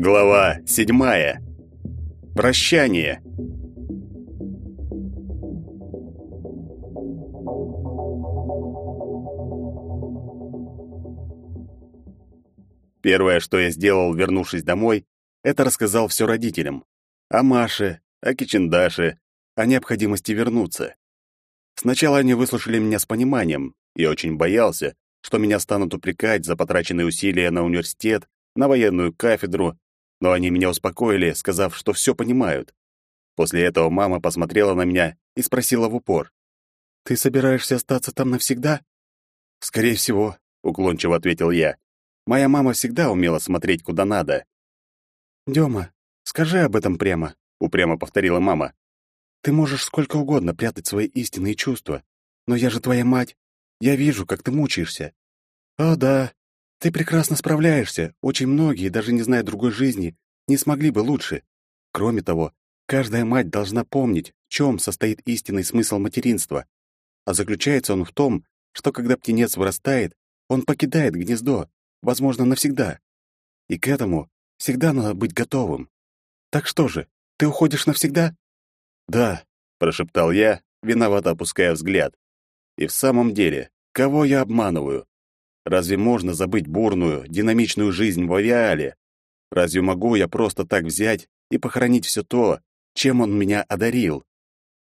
Глава седьмая. Прощание. Первое, что я сделал, вернувшись домой, это рассказал все родителям. О Маше, о Кичендаше, о необходимости вернуться. Сначала они выслушали меня с пониманием, и очень боялся, что меня станут упрекать за потраченные усилия на университет, на военную кафедру, но они меня успокоили, сказав, что все понимают. После этого мама посмотрела на меня и спросила в упор. «Ты собираешься остаться там навсегда?» «Скорее всего», — уклончиво ответил я. «Моя мама всегда умела смотреть куда надо». «Дёма, скажи об этом прямо», — упрямо повторила мама. «Ты можешь сколько угодно прятать свои истинные чувства, но я же твоя мать. Я вижу, как ты мучаешься». «О, да, ты прекрасно справляешься. Очень многие, даже не зная другой жизни, не смогли бы лучше. Кроме того, каждая мать должна помнить, в чем состоит истинный смысл материнства. А заключается он в том, что когда птенец вырастает, он покидает гнездо, возможно, навсегда. И к этому всегда надо быть готовым. Так что же, ты уходишь навсегда? Да, прошептал я, виновато опуская взгляд. И в самом деле, кого я обманываю? Разве можно забыть бурную, динамичную жизнь в авиале? Разве могу я просто так взять и похоронить все то, чем он меня одарил?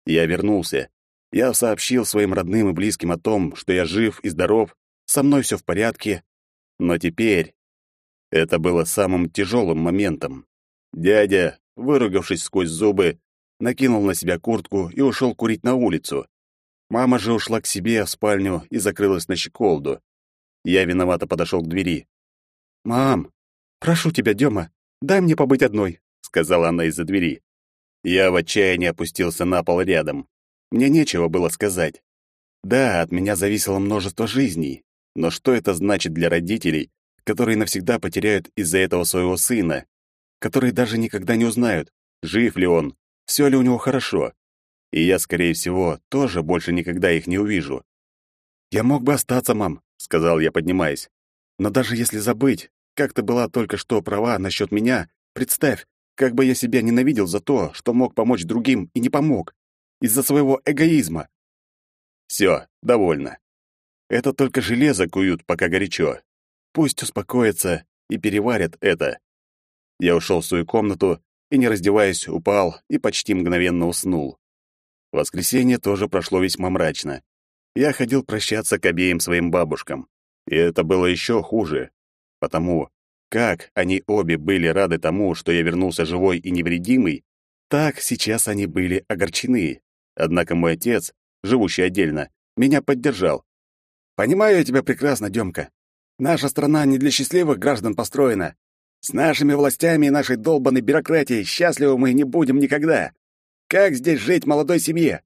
Я вернулся. Я сообщил своим родным и близким о том, что я жив и здоров, со мной все в порядке. Но теперь это было самым тяжелым моментом. Дядя, выругавшись сквозь зубы, накинул на себя куртку и ушел курить на улицу. Мама же ушла к себе в спальню и закрылась на щеколду. Я виновато подошел к двери. «Мам, прошу тебя, Дема, дай мне побыть одной», — сказала она из-за двери. Я в отчаянии опустился на пол рядом. Мне нечего было сказать. Да, от меня зависело множество жизней, но что это значит для родителей, которые навсегда потеряют из-за этого своего сына, которые даже никогда не узнают, жив ли он, все ли у него хорошо. И я, скорее всего, тоже больше никогда их не увижу. Я мог бы остаться, мам, сказал я, поднимаясь. Но даже если забыть, как ты была только что права насчет меня, представь, как бы я себя ненавидел за то, что мог помочь другим и не помог, из-за своего эгоизма. Все, довольно. Это только железо куют, пока горячо. Пусть успокоятся и переварят это. Я ушел в свою комнату и, не раздеваясь, упал и почти мгновенно уснул. Воскресенье тоже прошло весьма мрачно я ходил прощаться к обеим своим бабушкам. И это было еще хуже, потому как они обе были рады тому, что я вернулся живой и невредимый, так сейчас они были огорчены. Однако мой отец, живущий отдельно, меня поддержал. «Понимаю я тебя прекрасно, Демка. Наша страна не для счастливых граждан построена. С нашими властями и нашей долбанной бюрократией счастливы мы не будем никогда. Как здесь жить молодой семье?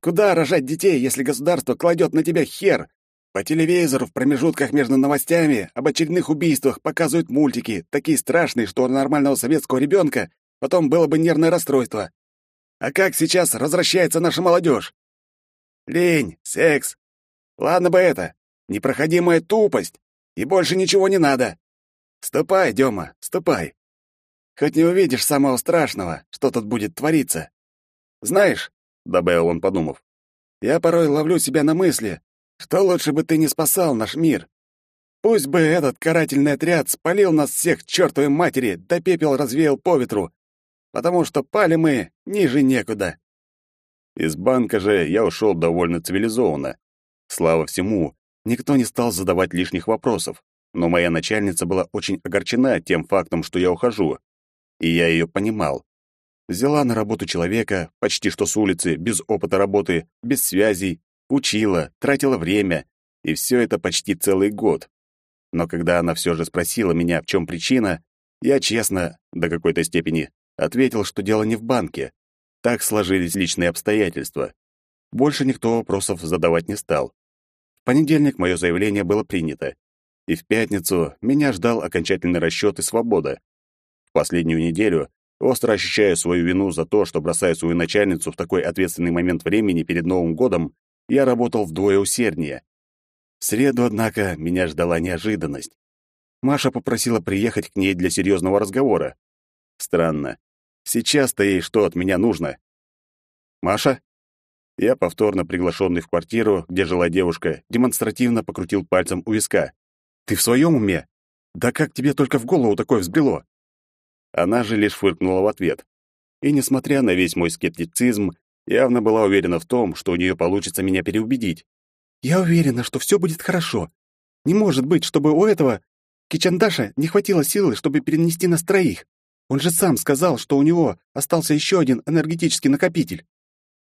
Куда рожать детей, если государство кладет на тебя хер? По телевизору в промежутках между новостями об очередных убийствах показывают мультики, такие страшные, что у нормального советского ребенка потом было бы нервное расстройство. А как сейчас возвращается наша молодежь? Лень, секс. Ладно бы это, непроходимая тупость, и больше ничего не надо. Ступай, Дема, ступай. Хоть не увидишь самого страшного, что тут будет твориться. Знаешь, добавил он, подумав. Я порой ловлю себя на мысли, что лучше бы ты не спасал наш мир. Пусть бы этот карательный отряд спалил нас всех чертовой матери, да пепел развеял по ветру, потому что пали мы ниже некуда. Из банка же я ушел довольно цивилизованно. Слава всему, никто не стал задавать лишних вопросов, но моя начальница была очень огорчена тем фактом, что я ухожу. И я ее понимал. Взяла на работу человека, почти что с улицы, без опыта работы, без связей, учила, тратила время, и все это почти целый год. Но когда она все же спросила меня, в чем причина, я честно, до какой-то степени, ответил, что дело не в банке. Так сложились личные обстоятельства. Больше никто вопросов задавать не стал. В понедельник мое заявление было принято, и в пятницу меня ждал окончательный расчет и свобода. В последнюю неделю Остро ощущая свою вину за то, что бросаю свою начальницу в такой ответственный момент времени перед Новым годом, я работал вдвое усерднее. В среду, однако, меня ждала неожиданность. Маша попросила приехать к ней для серьезного разговора. Странно. Сейчас-то ей что от меня нужно? Маша? Я, повторно приглашенный в квартиру, где жила девушка, демонстративно покрутил пальцем у виска. «Ты в своем уме? Да как тебе только в голову такое взбрело?» Она же лишь фыркнула в ответ. И, несмотря на весь мой скептицизм, явно была уверена в том, что у нее получится меня переубедить. «Я уверена, что все будет хорошо. Не может быть, чтобы у этого Кичандаша не хватило силы, чтобы перенести нас троих. Он же сам сказал, что у него остался еще один энергетический накопитель».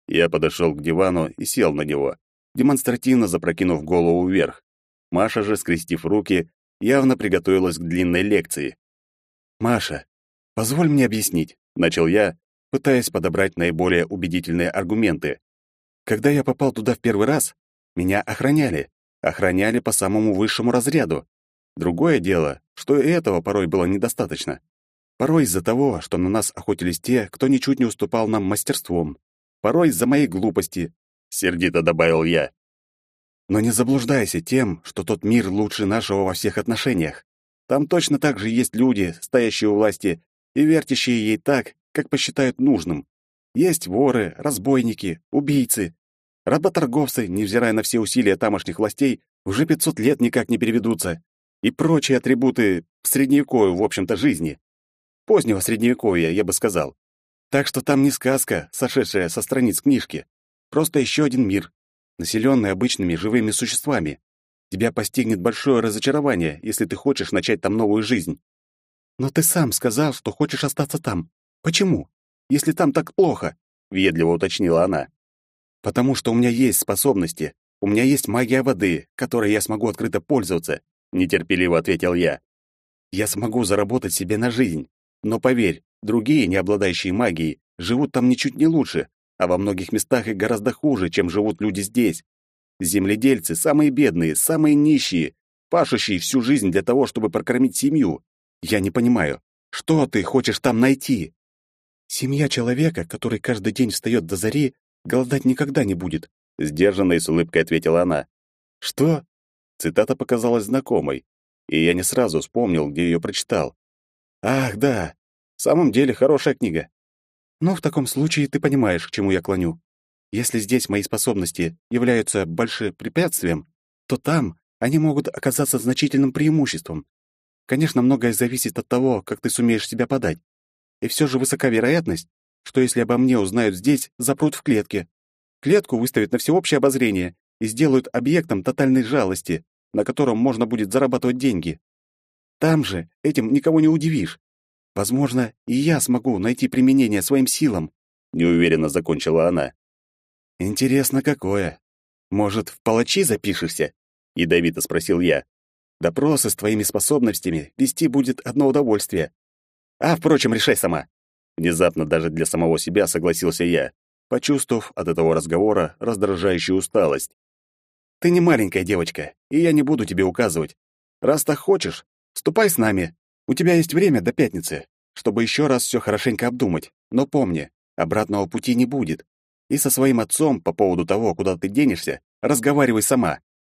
Я подошел к дивану и сел на него, демонстративно запрокинув голову вверх. Маша же, скрестив руки, явно приготовилась к длинной лекции. «Маша, позволь мне объяснить», — начал я, пытаясь подобрать наиболее убедительные аргументы. «Когда я попал туда в первый раз, меня охраняли, охраняли по самому высшему разряду. Другое дело, что и этого порой было недостаточно. Порой из-за того, что на нас охотились те, кто ничуть не уступал нам мастерством. Порой из-за моей глупости, — сердито добавил я. Но не заблуждайся тем, что тот мир лучше нашего во всех отношениях. Там точно так же есть люди, стоящие у власти и вертящие ей так, как посчитают нужным. Есть воры, разбойники, убийцы. Работорговцы, невзирая на все усилия тамошних властей, уже 500 лет никак не переведутся. И прочие атрибуты средневековой, в общем-то, жизни. Позднего средневековья, я бы сказал. Так что там не сказка, сошедшая со страниц книжки. Просто еще один мир, населенный обычными живыми существами. Тебя постигнет большое разочарование, если ты хочешь начать там новую жизнь. Но ты сам сказал, что хочешь остаться там. Почему? Если там так плохо, въедливо уточнила она. Потому что у меня есть способности. У меня есть магия воды, которой я смогу открыто пользоваться, нетерпеливо ответил я. Я смогу заработать себе на жизнь. Но поверь, другие, не обладающие магией, живут там ничуть не лучше, а во многих местах и гораздо хуже, чем живут люди здесь. Земледельцы самые бедные, самые нищие, пашущие всю жизнь для того, чтобы прокормить семью. Я не понимаю, что ты хочешь там найти? Семья человека, который каждый день встает до зари, голодать никогда не будет, сдержанно и с улыбкой ответила она. Что? Цитата показалась знакомой, и я не сразу вспомнил, где ее прочитал. Ах, да. В самом деле хорошая книга. Но в таком случае ты понимаешь, к чему я клоню. Если здесь мои способности являются большим препятствием, то там они могут оказаться значительным преимуществом. Конечно, многое зависит от того, как ты сумеешь себя подать. И все же высока вероятность, что если обо мне узнают здесь, запрут в клетке. Клетку выставят на всеобщее обозрение и сделают объектом тотальной жалости, на котором можно будет зарабатывать деньги. Там же этим никого не удивишь. Возможно, и я смогу найти применение своим силам, неуверенно закончила она. Интересно, какое? Может, в палачи запишешься? ядовито спросил я. Допросы с твоими способностями вести будет одно удовольствие. А, впрочем, решай сама. Внезапно даже для самого себя согласился я, почувствовав от этого разговора раздражающую усталость. Ты не маленькая девочка, и я не буду тебе указывать. Раз так хочешь, ступай с нами, у тебя есть время до пятницы, чтобы еще раз все хорошенько обдумать. Но помни, обратного пути не будет. И со своим отцом по поводу того, куда ты денешься, разговаривай сама.